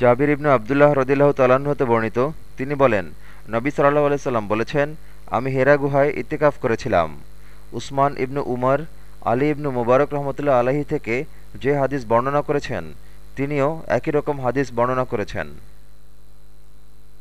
জাবির ইবনু আবদুল্লাহ রদিল্লাহ তালাহ হতে বর্ণিত, তিনি বলেন, নবী সাল্লাহ আলাইসাল্লাম বলেছেন, আমি হেরা গুহায় ইতিকাফ করেছিলাম। উসমান ইবনু উমর, আলী ইবনু মুবারক রহমতুল্লাহ আলাহি থেকে যে হাদিস বর্ণনা করেছেন, তিনিও একই রকম হাদিস বর্ণনা করেছেন।